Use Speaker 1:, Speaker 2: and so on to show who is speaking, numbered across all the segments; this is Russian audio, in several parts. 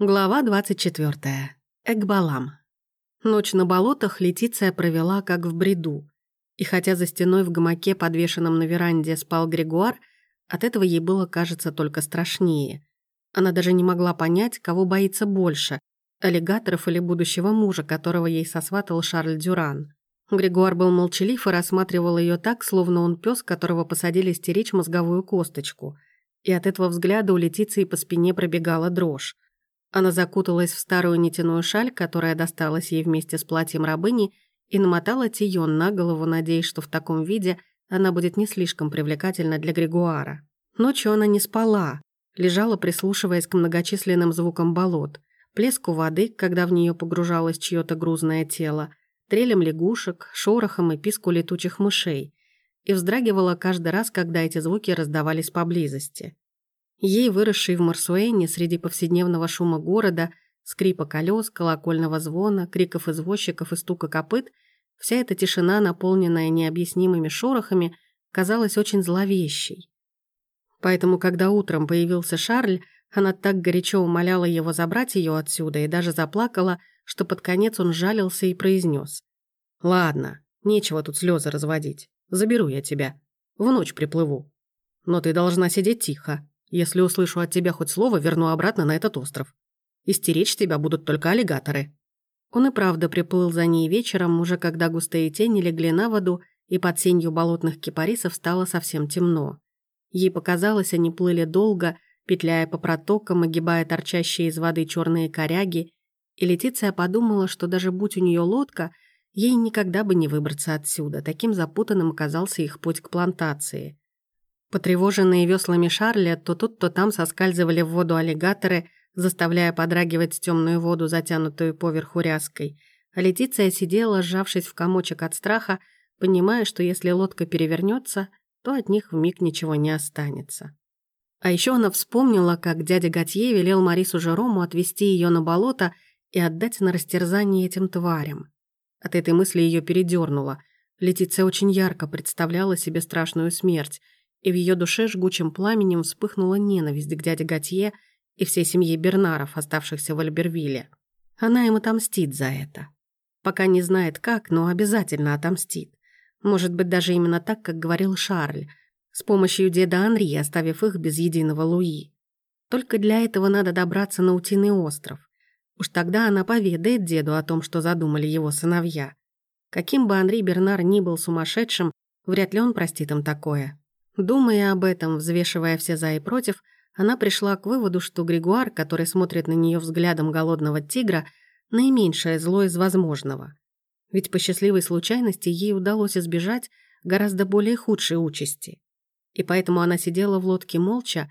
Speaker 1: Глава 24. Экбалам. Ночь на болотах Летиция провела как в бреду. И хотя за стеной в гамаке, подвешенном на веранде, спал Григуар, от этого ей было, кажется, только страшнее. Она даже не могла понять, кого боится больше – аллигаторов или будущего мужа, которого ей сосватал Шарль Дюран. Григуар был молчалив и рассматривал ее так, словно он пес, которого посадили стеречь мозговую косточку. И от этого взгляда у Летиции по спине пробегала дрожь. Она закуталась в старую нитяную шаль, которая досталась ей вместе с платьем рабыни, и намотала тион на голову, надеясь, что в таком виде она будет не слишком привлекательна для Григуара. Ночью она не спала, лежала, прислушиваясь к многочисленным звукам болот, плеску воды, когда в нее погружалось чье-то грузное тело, трелем лягушек, шорохом и писку летучих мышей, и вздрагивала каждый раз, когда эти звуки раздавались поблизости. Ей, выросшей в Марсуэне среди повседневного шума города, скрипа колес, колокольного звона, криков извозчиков и стука копыт, вся эта тишина, наполненная необъяснимыми шорохами, казалась очень зловещей. Поэтому, когда утром появился Шарль, она так горячо умоляла его забрать ее отсюда и даже заплакала, что под конец он жалился и произнес: «Ладно, нечего тут слезы разводить. Заберу я тебя. В ночь приплыву. Но ты должна сидеть тихо. Если услышу от тебя хоть слово, верну обратно на этот остров. Истеречь тебя будут только аллигаторы». Он и правда приплыл за ней вечером, уже когда густые тени легли на воду, и под сенью болотных кипарисов стало совсем темно. Ей показалось, они плыли долго, петляя по протокам, огибая торчащие из воды черные коряги, и Летиция подумала, что даже будь у нее лодка, ей никогда бы не выбраться отсюда, таким запутанным оказался их путь к плантации. Потревоженные веслами Шарля то тут, то там соскальзывали в воду аллигаторы, заставляя подрагивать темную воду, затянутую поверху ряской. А Летиция сидела, сжавшись в комочек от страха, понимая, что если лодка перевернется, то от них вмиг ничего не останется. А еще она вспомнила, как дядя Готье велел Марису Жерому отвезти ее на болото и отдать на растерзание этим тварям. От этой мысли ее передернуло. Летиция очень ярко представляла себе страшную смерть — и в ее душе жгучим пламенем вспыхнула ненависть к дяде Готье и всей семье Бернаров, оставшихся в Альбервилле. Она им отомстит за это. Пока не знает как, но обязательно отомстит. Может быть, даже именно так, как говорил Шарль, с помощью деда Анри, оставив их без единого Луи. Только для этого надо добраться на Утиный остров. Уж тогда она поведает деду о том, что задумали его сыновья. Каким бы Анри Бернар ни был сумасшедшим, вряд ли он простит им такое. Думая об этом, взвешивая все за и против, она пришла к выводу, что Григуар, который смотрит на нее взглядом голодного тигра, наименьшее зло из возможного. Ведь по счастливой случайности ей удалось избежать гораздо более худшей участи. И поэтому она сидела в лодке молча,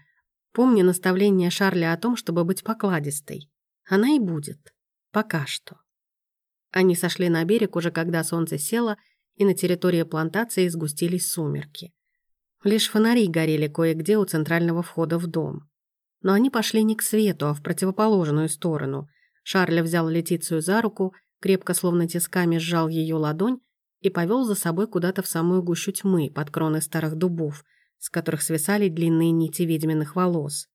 Speaker 1: помня наставление Шарля о том, чтобы быть покладистой. Она и будет. Пока что. Они сошли на берег уже когда солнце село, и на территории плантации сгустились сумерки. Лишь фонари горели кое-где у центрального входа в дом. Но они пошли не к свету, а в противоположную сторону. Шарля взял Летицию за руку, крепко словно тисками сжал ее ладонь и повел за собой куда-то в самую гущу тьмы, под кроны старых дубов, с которых свисали длинные нити ведьминых волос.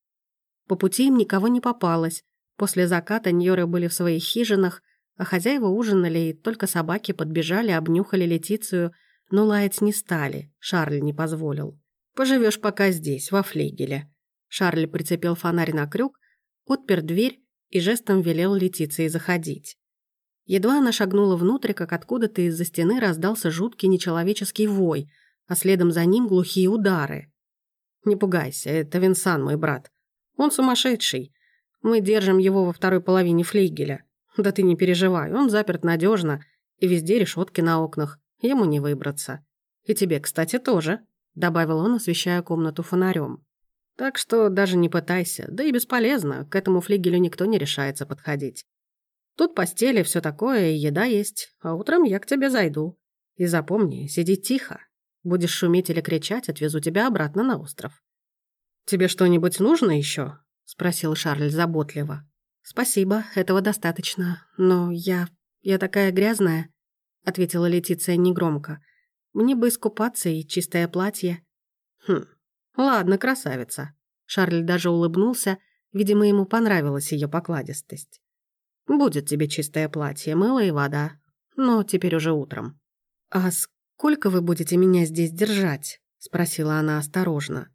Speaker 1: По пути им никого не попалось. После заката Ньоры были в своих хижинах, а хозяева ужинали, и только собаки подбежали, обнюхали Летицию – но лаять не стали, Шарль не позволил. «Поживешь пока здесь, во флигеле». Шарль прицепил фонарь на крюк, отпер дверь и жестом велел Летиции заходить. Едва она шагнула внутрь, как откуда-то из-за стены раздался жуткий нечеловеческий вой, а следом за ним глухие удары. «Не пугайся, это Винсан, мой брат. Он сумасшедший. Мы держим его во второй половине флигеля. Да ты не переживай, он заперт надежно, и везде решетки на окнах. Ему не выбраться. И тебе, кстати, тоже», — добавил он, освещая комнату фонарем. «Так что даже не пытайся, да и бесполезно, к этому флигелю никто не решается подходить. Тут постели, все такое, и еда есть, а утром я к тебе зайду. И запомни, сиди тихо. Будешь шуметь или кричать, отвезу тебя обратно на остров». «Тебе что-нибудь нужно еще? спросил Шарль заботливо. «Спасибо, этого достаточно, но я... я такая грязная» ответила Летиция негромко. «Мне бы искупаться и чистое платье». «Хм, ладно, красавица». Шарль даже улыбнулся, Видимо, ему понравилась ее покладистость. «Будет тебе чистое платье, мыло и вода. Но теперь уже утром». «А сколько вы будете меня здесь держать?» — спросила она осторожно.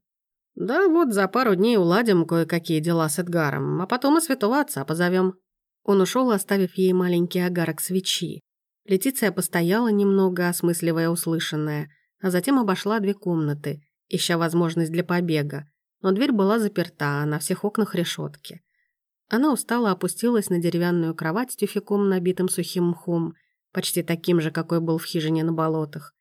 Speaker 1: «Да вот за пару дней уладим кое-какие дела с Эдгаром, а потом и святого отца позовем». Он ушел, оставив ей маленький огарок свечи. Летиция постояла немного, осмысливая услышанное, а затем обошла две комнаты, ища возможность для побега, но дверь была заперта, а на всех окнах решетки. Она устало опустилась на деревянную кровать с тюфяком, набитым сухим мхом, почти таким же, какой был в хижине на болотах,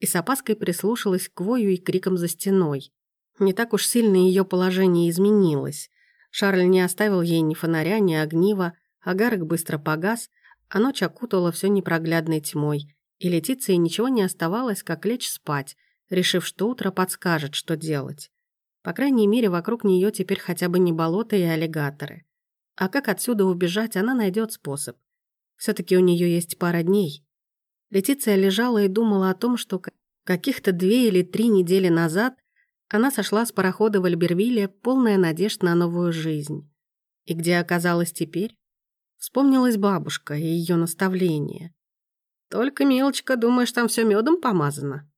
Speaker 1: и с опаской прислушалась к вою и крикам за стеной. Не так уж сильно ее положение изменилось. Шарль не оставил ей ни фонаря, ни огнива, агарок быстро погас, а ночь окутала все непроглядной тьмой, и Летиции ничего не оставалось, как лечь спать, решив, что утро подскажет, что делать. По крайней мере, вокруг нее теперь хотя бы не болото и аллигаторы. А как отсюда убежать, она найдет способ. все таки у нее есть пара дней. Летиция лежала и думала о том, что каких-то две или три недели назад она сошла с парохода в Альбервилле, полная надежд на новую жизнь. И где оказалась теперь? Вспомнилась бабушка и ее наставление. «Только, мелочка, думаешь, там все медом помазано?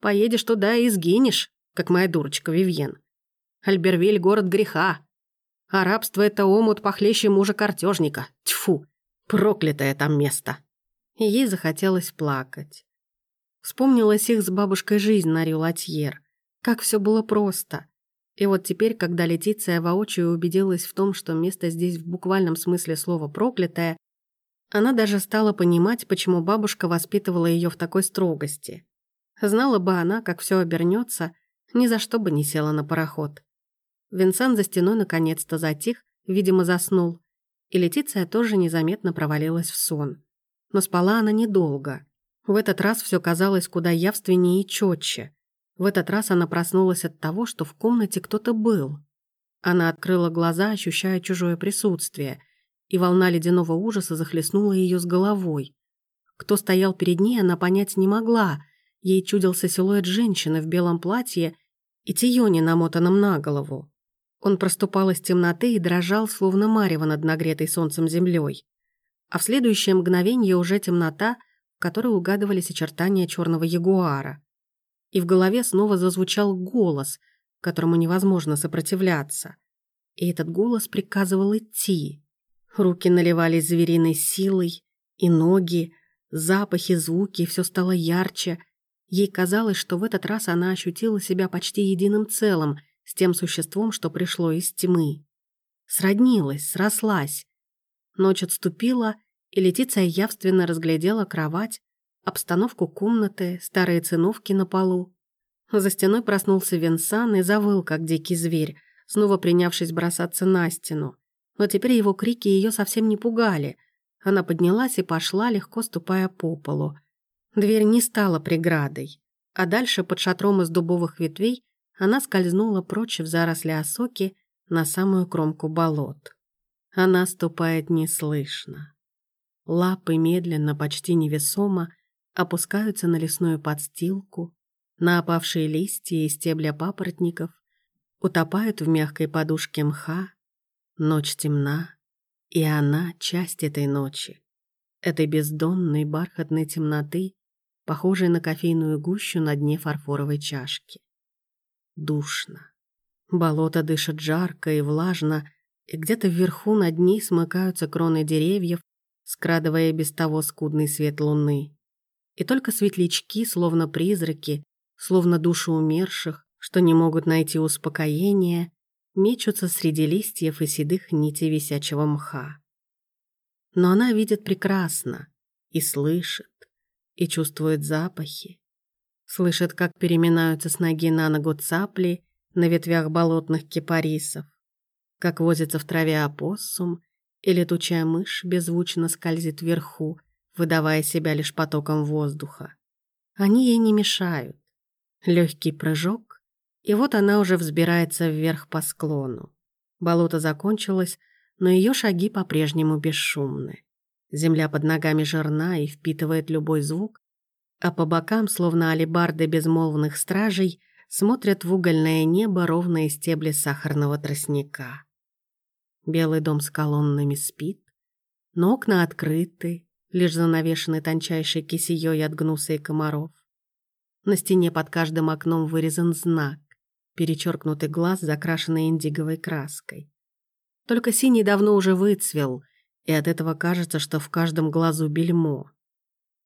Speaker 1: Поедешь туда и сгинешь, как моя дурочка Вивьен. Альбервиль — город греха. А рабство — это омут похлеще мужа картежника. Тьфу, проклятое там место!» Ей захотелось плакать. Вспомнилась их с бабушкой жизнь на Рюлатьер. Как все было просто. И вот теперь, когда Летиция воочию убедилась в том, что место здесь в буквальном смысле слова «проклятое», она даже стала понимать, почему бабушка воспитывала ее в такой строгости. Знала бы она, как все обернется, ни за что бы не села на пароход. Винсан за стеной наконец-то затих, видимо, заснул, и Летиция тоже незаметно провалилась в сон. Но спала она недолго. В этот раз все казалось куда явственнее и четче. В этот раз она проснулась от того, что в комнате кто-то был. Она открыла глаза, ощущая чужое присутствие, и волна ледяного ужаса захлестнула ее с головой. Кто стоял перед ней, она понять не могла. Ей чудился силуэт женщины в белом платье и тионе, намотанном на голову. Он проступал из темноты и дрожал, словно марево над нагретой солнцем землей. А в следующее мгновение уже темнота, в которой угадывались очертания черного ягуара и в голове снова зазвучал голос, которому невозможно сопротивляться. И этот голос приказывал идти. Руки наливались звериной силой, и ноги, запахи, звуки, все стало ярче. Ей казалось, что в этот раз она ощутила себя почти единым целым с тем существом, что пришло из тьмы. Сроднилась, срослась. Ночь отступила, и Летиция явственно разглядела кровать, обстановку комнаты, старые циновки на полу. За стеной проснулся Винсан и завыл, как дикий зверь, снова принявшись бросаться на стену. Но теперь его крики ее совсем не пугали. Она поднялась и пошла, легко ступая по полу. Дверь не стала преградой. А дальше, под шатром из дубовых ветвей, она скользнула прочь в заросли осоки на самую кромку болот. Она ступает неслышно. Лапы медленно, почти невесомо, опускаются на лесную подстилку, на опавшие листья и стебля папоротников, утопают в мягкой подушке мха. Ночь темна, и она — часть этой ночи, этой бездонной бархатной темноты, похожей на кофейную гущу на дне фарфоровой чашки. Душно. Болото дышит жарко и влажно, и где-то вверху над ней смыкаются кроны деревьев, скрадывая без того скудный свет луны и только светлячки, словно призраки, словно души умерших, что не могут найти успокоения, мечутся среди листьев и седых нитей висячего мха. Но она видит прекрасно и слышит, и чувствует запахи, слышит, как переминаются с ноги на ногу цапли на ветвях болотных кипарисов, как возится в траве опоссум, и летучая мышь беззвучно скользит вверху, выдавая себя лишь потоком воздуха. Они ей не мешают. Легкий прыжок, и вот она уже взбирается вверх по склону. Болото закончилось, но ее шаги по-прежнему бесшумны. Земля под ногами жирна и впитывает любой звук, а по бокам, словно алебарды безмолвных стражей, смотрят в угольное небо ровные стебли сахарного тростника. Белый дом с колоннами спит, но окна открыты, лишь занавешены тончайшей кисеей от гнуса и комаров. На стене под каждым окном вырезан знак, перечеркнутый глаз, закрашенный индиговой краской. Только синий давно уже выцвел, и от этого кажется, что в каждом глазу бельмо.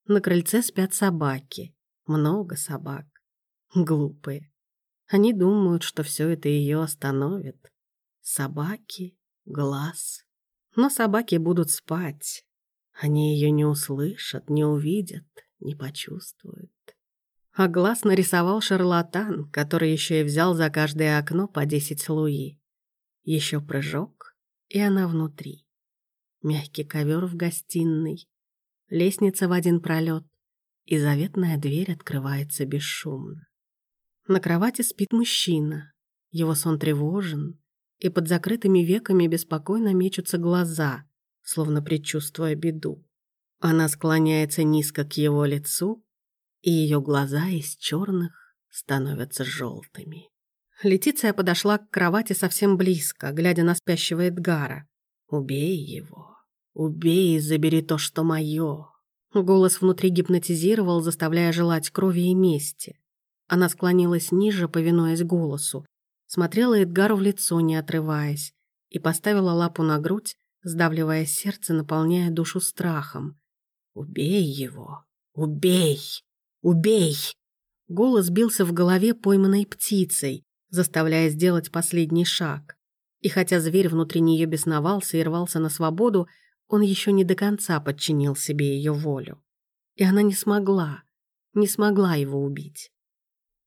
Speaker 1: На крыльце спят собаки. Много собак. Глупые. Они думают, что все это ее остановит. Собаки, глаз. Но собаки будут спать. Они ее не услышат, не увидят, не почувствуют. А глаз нарисовал шарлатан, который еще и взял за каждое окно по десять луи. Еще прыжок, и она внутри. Мягкий ковер в гостиной, лестница в один пролет, и заветная дверь открывается бесшумно. На кровати спит мужчина. Его сон тревожен, и под закрытыми веками беспокойно мечутся глаза, словно предчувствуя беду. Она склоняется низко к его лицу, и ее глаза из черных становятся желтыми. Летиция подошла к кровати совсем близко, глядя на спящего Эдгара. «Убей его! Убей и забери то, что мое!» Голос внутри гипнотизировал, заставляя желать крови и мести. Она склонилась ниже, повинуясь голосу, смотрела Эдгару в лицо, не отрываясь, и поставила лапу на грудь, сдавливая сердце, наполняя душу страхом. «Убей его! Убей! Убей!» Голос бился в голове пойманной птицей, заставляя сделать последний шаг. И хотя зверь внутри нее бесновался и рвался на свободу, он еще не до конца подчинил себе ее волю. И она не смогла, не смогла его убить.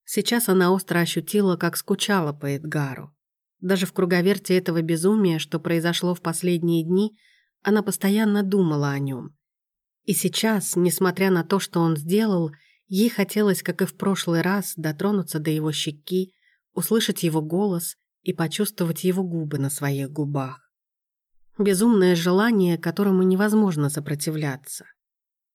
Speaker 1: Сейчас она остро ощутила, как скучала по Эдгару. Даже в круговерте этого безумия, что произошло в последние дни, она постоянно думала о нем. И сейчас, несмотря на то, что он сделал, ей хотелось, как и в прошлый раз, дотронуться до его щеки, услышать его голос и почувствовать его губы на своих губах. Безумное желание, которому невозможно сопротивляться.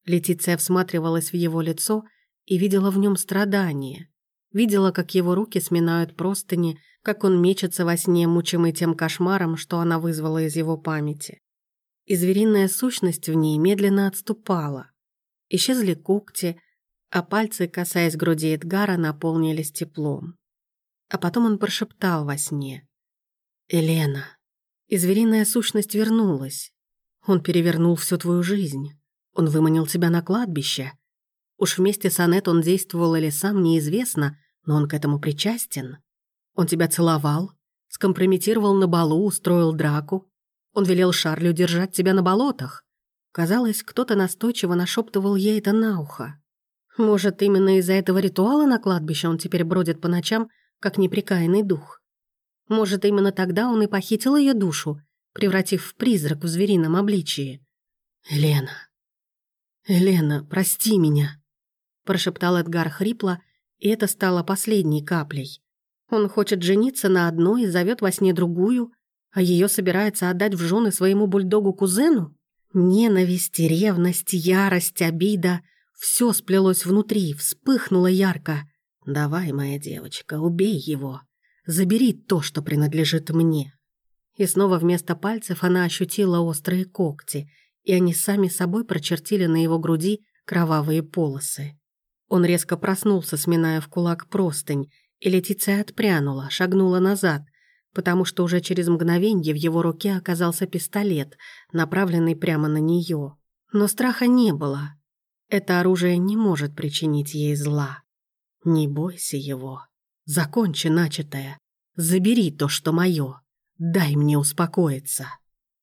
Speaker 1: Летиция всматривалась в его лицо и видела в нем страдание, Видела, как его руки сминают простыни, как он мечется во сне, мучимый тем кошмаром, что она вызвала из его памяти. И звериная сущность в ней медленно отступала. Исчезли когти, а пальцы, касаясь груди Эдгара, наполнились теплом. А потом он прошептал во сне. «Елена». И звериная сущность вернулась. Он перевернул всю твою жизнь. Он выманил тебя на кладбище. Уж вместе с Анет он действовал или сам, неизвестно, но он к этому причастен. Он тебя целовал, скомпрометировал на балу, устроил драку. Он велел Шарлю держать тебя на болотах. Казалось, кто-то настойчиво нашептывал ей это на ухо. Может, именно из-за этого ритуала на кладбище он теперь бродит по ночам, как неприкаянный дух. Может, именно тогда он и похитил ее душу, превратив в призрак в зверином обличии. «Елена! Елена, прости меня!» прошептал Эдгар хрипло, и это стало последней каплей. Он хочет жениться на одной и зовет во сне другую, а ее собирается отдать в жены своему бульдогу-кузену? Ненависть, ревность, ярость, обида — все сплелось внутри, вспыхнуло ярко. «Давай, моя девочка, убей его. Забери то, что принадлежит мне». И снова вместо пальцев она ощутила острые когти, и они сами собой прочертили на его груди кровавые полосы. Он резко проснулся, сминая в кулак простынь, и Летиция отпрянула, шагнула назад, потому что уже через мгновенье в его руке оказался пистолет, направленный прямо на нее. Но страха не было. Это оружие не может причинить ей зла. Не бойся его. Закончи начатое. Забери то, что мое. Дай мне успокоиться.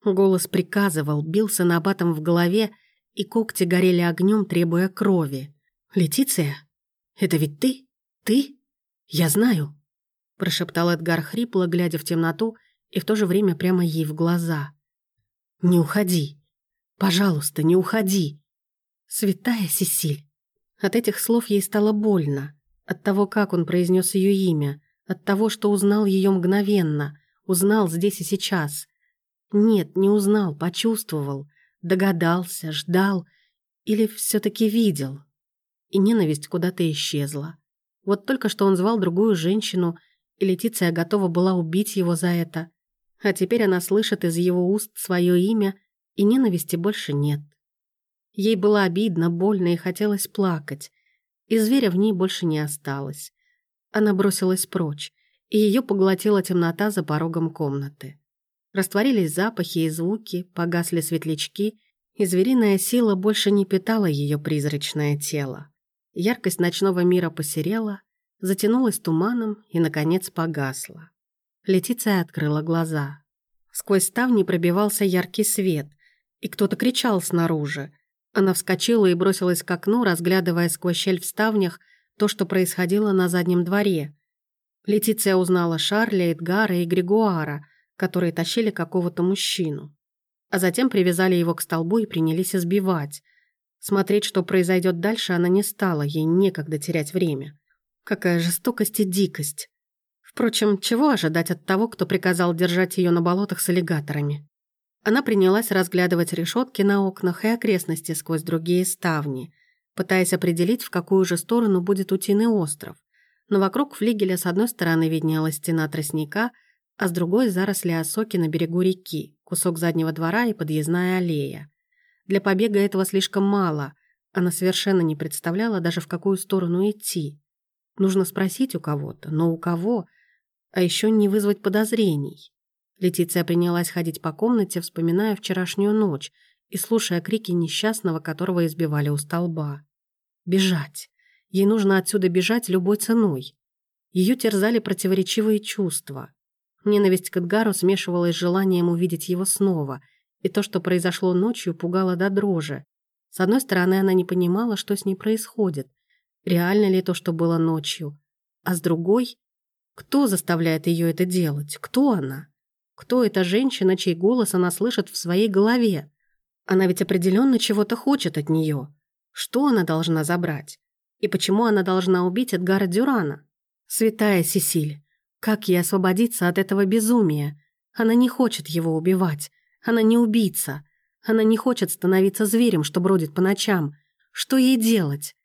Speaker 1: Голос приказывал, бился набатом в голове, и когти горели огнем, требуя крови. «Летиция? Это ведь ты? Ты? Я знаю!» Прошептал Эдгар хрипло, глядя в темноту и в то же время прямо ей в глаза. «Не уходи! Пожалуйста, не уходи!» «Святая Сесиль!» От этих слов ей стало больно. От того, как он произнес ее имя. От того, что узнал ее мгновенно. Узнал здесь и сейчас. Нет, не узнал, почувствовал. Догадался, ждал. Или все таки видел и ненависть куда-то исчезла. Вот только что он звал другую женщину, и Летиция готова была убить его за это. А теперь она слышит из его уст свое имя, и ненависти больше нет. Ей было обидно, больно и хотелось плакать, и зверя в ней больше не осталось. Она бросилась прочь, и ее поглотила темнота за порогом комнаты. Растворились запахи и звуки, погасли светлячки, и звериная сила больше не питала ее призрачное тело. Яркость ночного мира посерела, затянулась туманом и, наконец, погасла. Летиция открыла глаза. Сквозь ставни пробивался яркий свет, и кто-то кричал снаружи. Она вскочила и бросилась к окну, разглядывая сквозь щель в ставнях то, что происходило на заднем дворе. Летиция узнала Шарля, Эдгара и Григуара, которые тащили какого-то мужчину. А затем привязали его к столбу и принялись избивать. Смотреть, что произойдет дальше, она не стала, ей некогда терять время. Какая жестокость и дикость. Впрочем, чего ожидать от того, кто приказал держать ее на болотах с аллигаторами? Она принялась разглядывать решетки на окнах и окрестности сквозь другие ставни, пытаясь определить, в какую же сторону будет утиный остров. Но вокруг флигеля с одной стороны виднелась стена тростника, а с другой — заросли осоки на берегу реки, кусок заднего двора и подъездная аллея. Для побега этого слишком мало. Она совершенно не представляла даже, в какую сторону идти. Нужно спросить у кого-то, но у кого? А еще не вызвать подозрений. Летиция принялась ходить по комнате, вспоминая вчерашнюю ночь и слушая крики несчастного, которого избивали у столба. Бежать. Ей нужно отсюда бежать любой ценой. Ее терзали противоречивые чувства. Ненависть к Эдгару смешивалась с желанием увидеть его снова, и то, что произошло ночью, пугало до дрожи. С одной стороны, она не понимала, что с ней происходит, реально ли то, что было ночью, а с другой, кто заставляет ее это делать, кто она? Кто эта женщина, чей голос она слышит в своей голове? Она ведь определенно чего-то хочет от нее. Что она должна забрать? И почему она должна убить Эдгара Дюрана? Святая Сесиль, как ей освободиться от этого безумия? Она не хочет его убивать. Она не убийца. Она не хочет становиться зверем, что бродит по ночам. Что ей делать?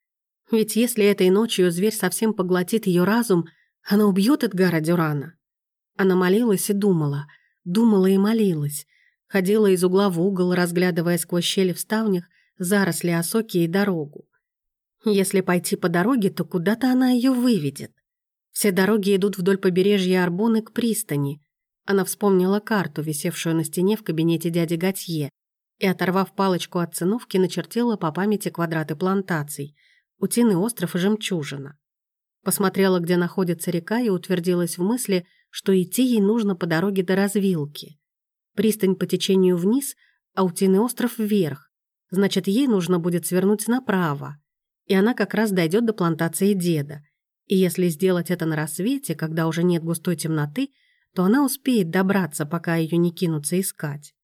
Speaker 1: Ведь если этой ночью зверь совсем поглотит ее разум, она убьет Эдгара Дюрана. Она молилась и думала, думала и молилась. Ходила из угла в угол, разглядывая сквозь щели в ставнях заросли осоки и дорогу. Если пойти по дороге, то куда-то она ее выведет. Все дороги идут вдоль побережья Арбоны к пристани. Она вспомнила карту, висевшую на стене в кабинете дяди Готье, и, оторвав палочку от циновки, начертила по памяти квадраты плантаций, утиный остров и жемчужина. Посмотрела, где находится река, и утвердилась в мысли, что идти ей нужно по дороге до развилки. Пристань по течению вниз, а утиный остров вверх. Значит, ей нужно будет свернуть направо. И она как раз дойдет до плантации деда. И если сделать это на рассвете, когда уже нет густой темноты, то она успеет добраться, пока ее не кинутся искать.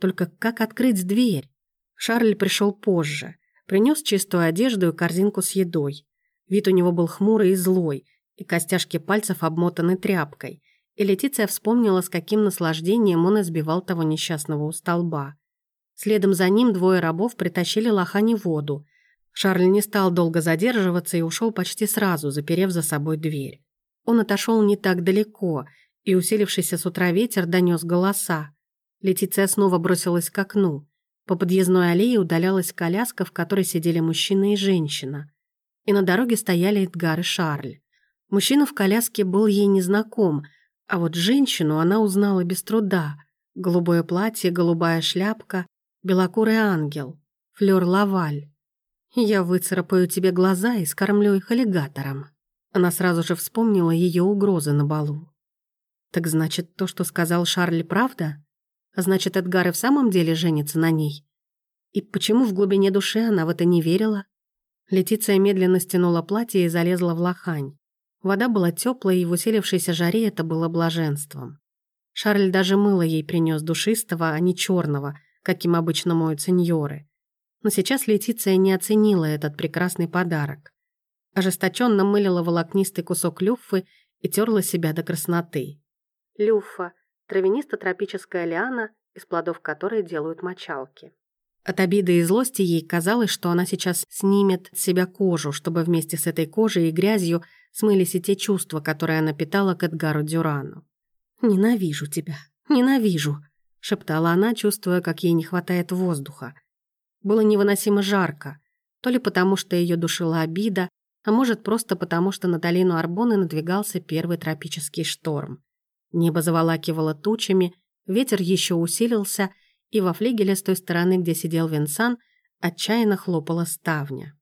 Speaker 1: Только как открыть дверь? Шарль пришел позже. Принес чистую одежду и корзинку с едой. Вид у него был хмурый и злой, и костяшки пальцев обмотаны тряпкой и Летиция вспомнила, с каким наслаждением он избивал того несчастного у столба. Следом за ним двое рабов притащили лохани воду. Шарль не стал долго задерживаться и ушел почти сразу, заперев за собой дверь. Он отошел не так далеко, и усилившийся с утра ветер донес голоса. Летиция снова бросилась к окну. По подъездной аллее удалялась коляска, в которой сидели мужчина и женщина. И на дороге стояли Эдгар и Шарль. Мужчина в коляске был ей незнаком – а вот женщину она узнала без труда. Голубое платье, голубая шляпка, белокурый ангел, Флёр Лаваль. «Я выцарапаю тебе глаза и скормлю их аллигатором». Она сразу же вспомнила ее угрозы на балу. «Так значит, то, что сказал Шарль, правда? Значит, Эдгар и в самом деле женится на ней? И почему в глубине души она в это не верила?» Летиция медленно стянула платье и залезла в лохань. Вода была теплой, и в усилившейся жаре это было блаженством. Шарль даже мыло ей принес душистого, а не черного, каким обычно моют сеньоры. Но сейчас Летиция не оценила этот прекрасный подарок. Ожесточенно мылила волокнистый кусок люффы и терла себя до красноты. Люффа – травянисто-тропическая лиана, из плодов которой делают мочалки. От обиды и злости ей казалось, что она сейчас снимет с себя кожу, чтобы вместе с этой кожей и грязью смылись и те чувства, которые она питала к Эдгару Дюрану. «Ненавижу тебя. «Ненавижу», — шептала она, чувствуя, как ей не хватает воздуха. Было невыносимо жарко, то ли потому, что ее душила обида, а может, просто потому, что на долину Арбоны надвигался первый тропический шторм. Небо заволакивало тучами, ветер еще усилился, и во флигеле с той стороны, где сидел Винсан, отчаянно хлопала ставня.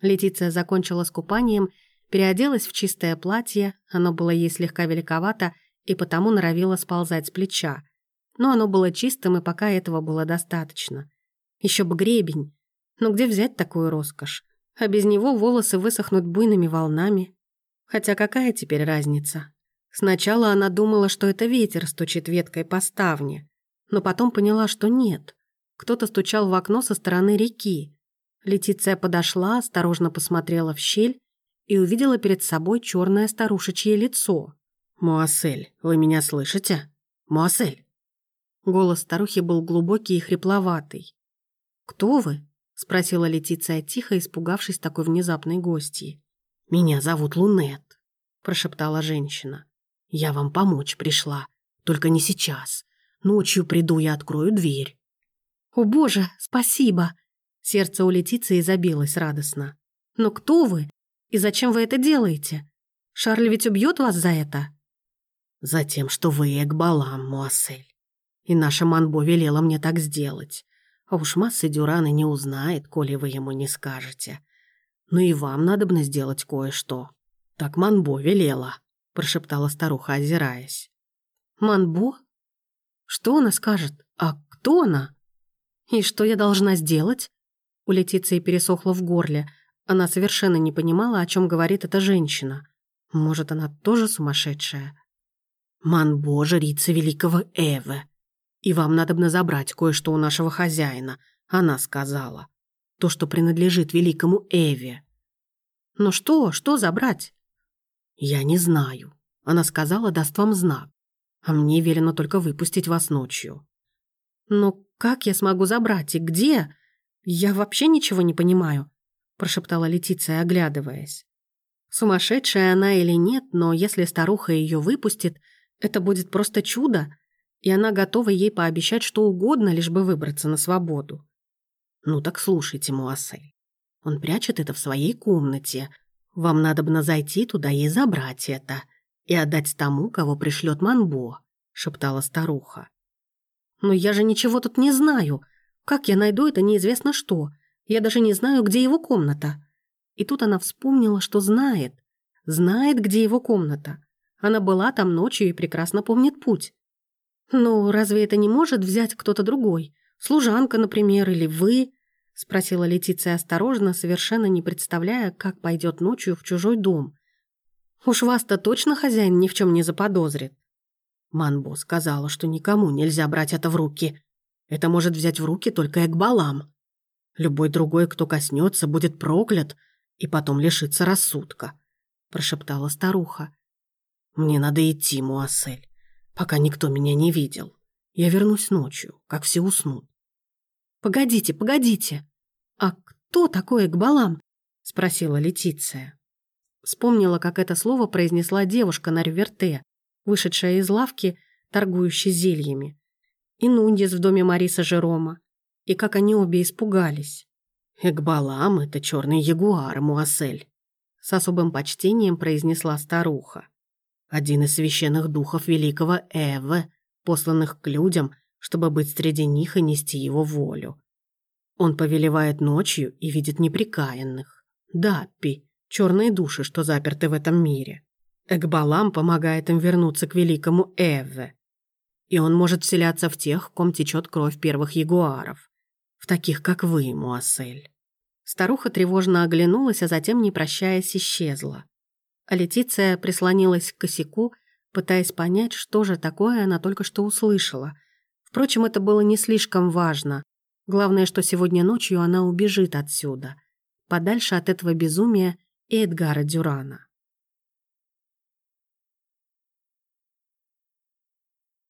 Speaker 1: Летиция закончила с купанием, переоделась в чистое платье, оно было ей слегка великовато и потому норовило сползать с плеча. Но оно было чистым, и пока этого было достаточно. Еще бы гребень. Но где взять такую роскошь? А без него волосы высохнут буйными волнами. Хотя какая теперь разница? Сначала она думала, что это ветер стучит веткой по ставне, но потом поняла, что нет. Кто-то стучал в окно со стороны реки. Летиция подошла, осторожно посмотрела в щель и увидела перед собой черное старушечье лицо. «Муассель, вы меня слышите? Муассель?» Голос старухи был глубокий и хрипловатый. «Кто вы?» — спросила Летиция тихо, испугавшись такой внезапной гостьи. «Меня зовут Лунет», — прошептала женщина. «Я вам помочь пришла, только не сейчас. Ночью приду и открою дверь». «О боже, спасибо!» Сердце у Летиции забилось радостно. «Но кто вы? И зачем вы это делаете? Шарль ведь убьет вас за это?» «Затем, что вы Экбалам, Муассель. И наша Манбо велела мне так сделать. А уж массы Дюрана не узнает, коли вы ему не скажете. Ну и вам надо бы сделать кое-что. Так Манбо велела», — прошептала старуха, озираясь. «Манбо? Что она скажет? А кто она? И что я должна сделать?» У Летиции пересохло в горле. Она совершенно не понимала, о чем говорит эта женщина. Может, она тоже сумасшедшая? «Манбо, жрица великого Эвы», и вам надобно забрать кое-что у нашего хозяина», — она сказала. «То, что принадлежит великому Эве». «Но что, что забрать?» «Я не знаю. Она сказала, даст вам знак. А мне велено только выпустить вас ночью». «Но как я смогу забрать и где? Я вообще ничего не понимаю», — прошептала Летиция, оглядываясь. Сумасшедшая она или нет, но если старуха ее выпустит, это будет просто чудо и она готова ей пообещать что угодно, лишь бы выбраться на свободу. «Ну так слушайте, Муассель. Он прячет это в своей комнате. Вам надо бы зайти туда и забрать это, и отдать тому, кого пришлет Манбо», — шептала старуха. «Но я же ничего тут не знаю. Как я найду это неизвестно что? Я даже не знаю, где его комната». И тут она вспомнила, что знает. Знает, где его комната. Она была там ночью и прекрасно помнит путь. «Ну, разве это не может взять кто-то другой? Служанка, например, или вы?» — спросила Летиция осторожно, совершенно не представляя, как пойдет ночью в чужой дом. «Уж вас-то точно хозяин ни в чем не заподозрит?» Манбо сказала, что никому нельзя брать это в руки. Это может взять в руки только Экбалам. Любой другой, кто коснется, будет проклят и потом лишится рассудка», — прошептала старуха. «Мне надо идти, Муассель пока никто меня не видел. Я вернусь ночью, как все уснут. «Погодите, погодите! А кто такой Экбалам?» — спросила Летиция. Вспомнила, как это слово произнесла девушка на Рюверте, вышедшая из лавки, торгующей зельями, и Нундис в доме Мариса Жерома, и как они обе испугались. «Экбалам — это черный ягуар, Муассель», — с особым почтением произнесла старуха один из священных духов великого Эвы, посланных к людям, чтобы быть среди них и нести его волю. Он повелевает ночью и видит неприкаянных. Даппи, черные души, что заперты в этом мире. Экбалам помогает им вернуться к великому Эве. И он может вселяться в тех, ком течет кровь первых ягуаров. В таких, как вы, Муассель. Старуха тревожно оглянулась, а затем, не прощаясь, исчезла. А Летиция прислонилась к косяку, пытаясь понять, что же такое она только что услышала. Впрочем, это было не слишком важно. Главное, что сегодня ночью она убежит отсюда, подальше от этого безумия Эдгара Дюрана.